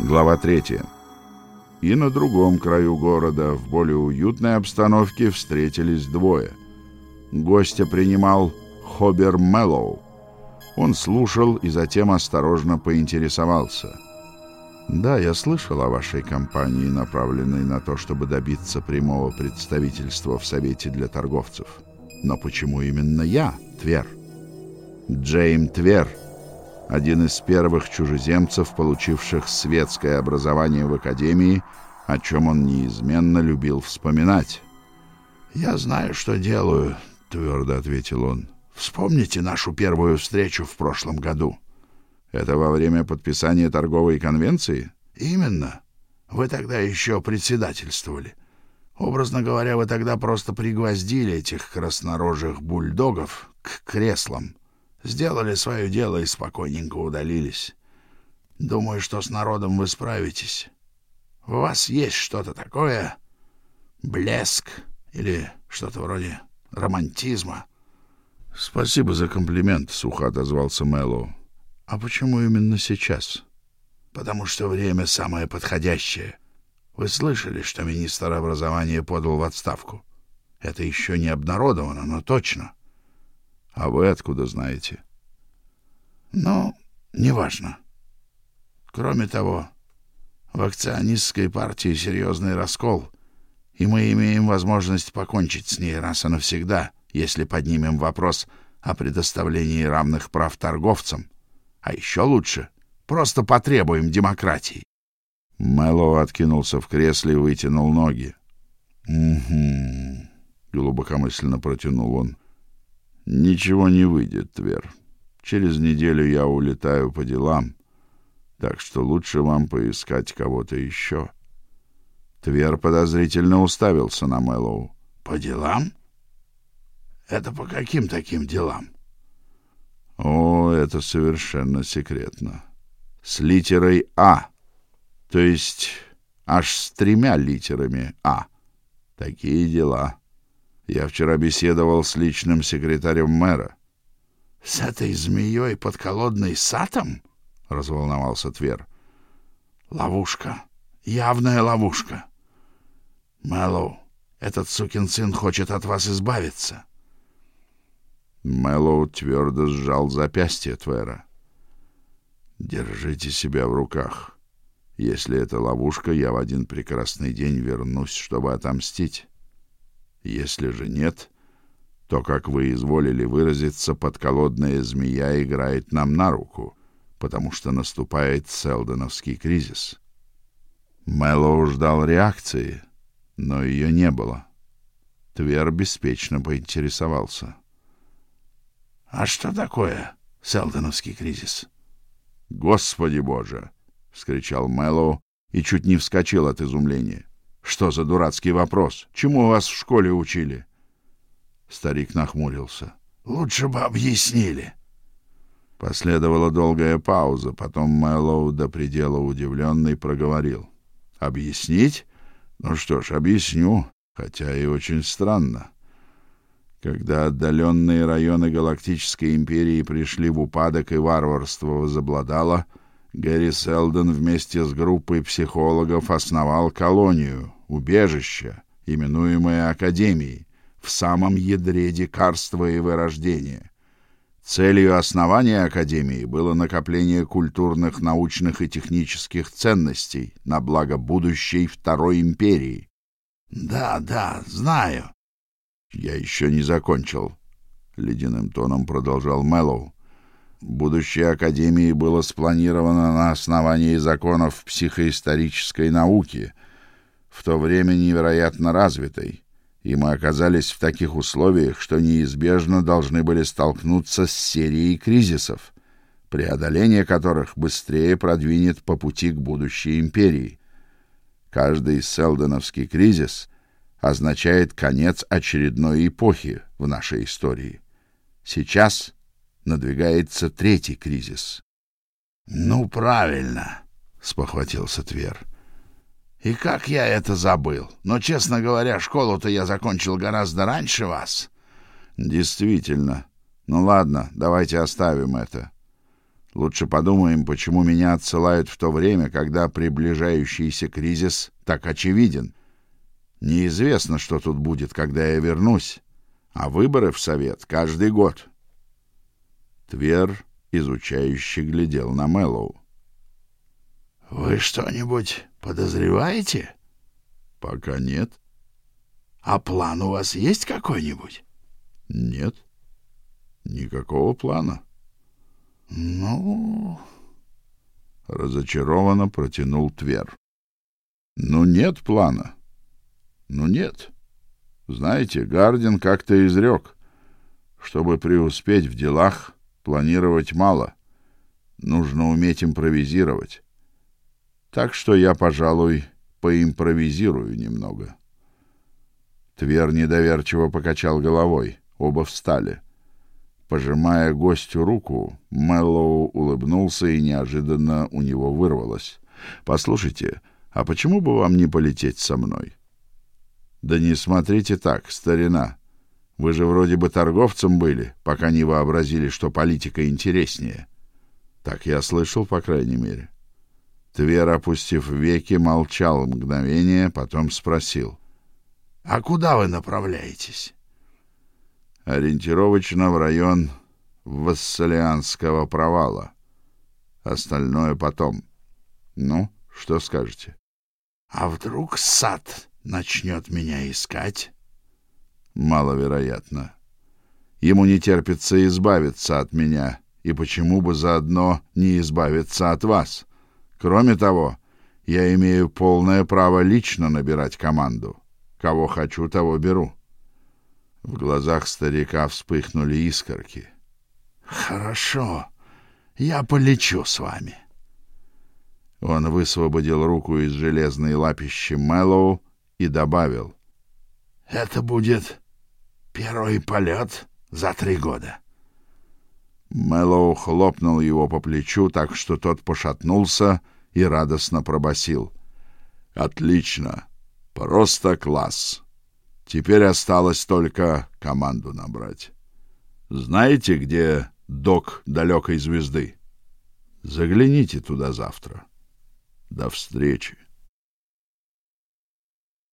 Глава 3. И на другом краю города, в более уютной обстановке, встретились двое. Гостя принимал Хобер Мэллоу. Он слушал и затем осторожно поинтересовался. «Да, я слышал о вашей кампании, направленной на то, чтобы добиться прямого представительства в Совете для торговцев. Но почему именно я, Твер?» Джейм Твер один из первых чужеземцев, получивших светское образование в академии, о чем он неизменно любил вспоминать. «Я знаю, что делаю», — твердо ответил он. «Вспомните нашу первую встречу в прошлом году». «Это во время подписания торговой конвенции?» «Именно. Вы тогда еще председательствовали. Образно говоря, вы тогда просто пригвоздили этих краснорожих бульдогов к креслам сделали свое дело и спокойненько удалились. Думаю, что с народом вы справитесь. У вас есть что-то такое, блеск или что-то вроде романтизма. Спасибо за комплимент, сухо отозвался Мэллоу. А почему именно сейчас? Потому что время самое подходящее. Вы слышали, что министр образования подал в отставку? Это еще не обнародовано, но точно. А вы откуда знаете? Ну, неважно. Кроме того, в акционистской партии серьезный раскол, и мы имеем возможность покончить с ней раз и навсегда, если поднимем вопрос о предоставлении равных прав торговцам. А еще лучше просто потребуем демократии. Мэллоу откинулся в кресле и вытянул ноги. «Угу», — глубокомысленно протянул он. Ничего не выйдет, Твер. Через неделю я улетаю по делам, так что лучше вам поискать кого-то еще. Твер подозрительно уставился на Мэллоу. По делам? Это по каким таким делам? О, это совершенно секретно. С литерой А. То есть аж с тремя литерами А. Такие дела. Я вчера беседовал с личным секретарем мэра. — С этой змеей подколодной сатом? — разволновался Твер. — Ловушка. Явная ловушка. Мэллоу, этот сукин сын хочет от вас избавиться. Мэллоу твердо сжал запястье Твера. «Держите себя в руках. Если это ловушка, я в один прекрасный день вернусь, чтобы отомстить. Если же нет, то, как вы изволили выразиться, подколодная змея играет нам на руку, потому что наступает селдоновский кризис. Мэллоу ждал реакции, но ее не было. Твер беспечно поинтересовался. — А что такое селдоновский кризис? — Господи боже! — вскричал Мэллоу и чуть не вскочил от изумления. Что за дурацкий вопрос? Чему вас в школе учили? Старик нахмурился. Лучше бы объяснили. Последовала долгая пауза, потом Мэллоу до предела удивленный проговорил: "Объяснить? Ну что ж, объясню, хотя и очень странно. Когда отдаленные районы галактической империи пришли в упадок и варварство возобладало, Гэри Селдон вместе с группой психологов основал колонию, убежище, именуемое Академией, в самом ядре дикарства и вырождения. Целью основания Академии было накопление культурных, научных и технических ценностей на благо будущей Второй империи. «Да, да, знаю». «Я еще не закончил», — ледяным тоном продолжал Мэллоу. Будущее Академии было спланировано на основании законов психоисторической науки, в то время невероятно развитой, и мы оказались в таких условиях, что неизбежно должны были столкнуться с серией кризисов, преодоление которых быстрее продвинет по пути к будущей империи. Каждый селдоновский кризис означает конец очередной эпохи в нашей истории. Сейчас надвигается третий кризис. Ну правильно, спохватился Твер. И как я это забыл? Но, честно говоря, школу-то я закончил гораздо раньше вас. Действительно. Ну ладно, давайте оставим это. Лучше подумаем, почему меня отсылают в то время, когда приближающийся кризис так очевиден. Неизвестно, что тут будет, когда я вернусь, а выборы в совет каждый год. Твер изучающе глядел на Мэллоу. Вы что-нибудь подозреваете? Пока нет. А план у вас есть какой-нибудь? Нет. Никакого плана. Ну, разочарованно протянул Твер. Ну нет плана. Ну нет. Знаете, Гардин как-то изрек, чтобы преуспеть в делах, планировать мало. Нужно уметь импровизировать. Так что я, пожалуй, поимпровизирую немного. Твер недоверчиво покачал головой. Оба встали. Пожимая гостю руку, Мэллоу улыбнулся и неожиданно у него вырвалось: "Послушайте, а почему бы вам не полететь со мной?" "Да не смотрите так, старина. Вы же вроде бы торговцем были, пока не вообразили, что политика интереснее". Так я слышал, по крайней мере. Твер, опустив веки, молчал мгновение, потом спросил: "А куда вы направляетесь?" "Ориентировочно в район Вассалианского провала. Остальное потом. Ну, что скажете?" "А вдруг сад начнет меня искать?" "Маловероятно. Ему не терпится избавиться от меня, и почему бы заодно не избавиться от вас?" Кроме того, я имею полное право лично набирать команду. Кого хочу, того беру. В глазах старика вспыхнули искорки. Хорошо. Я полечу с вами. Он высвободил руку из железной лапищи Мэллоу и добавил: "Это будет первый полет за три года". Мэллоу хлопнул его по плечу, так что тот пошатнулся и радостно пробасил: "Отлично! Просто класс! Теперь осталось только команду набрать. Знаете, где док далекой звезды? Загляните туда завтра. До встречи!"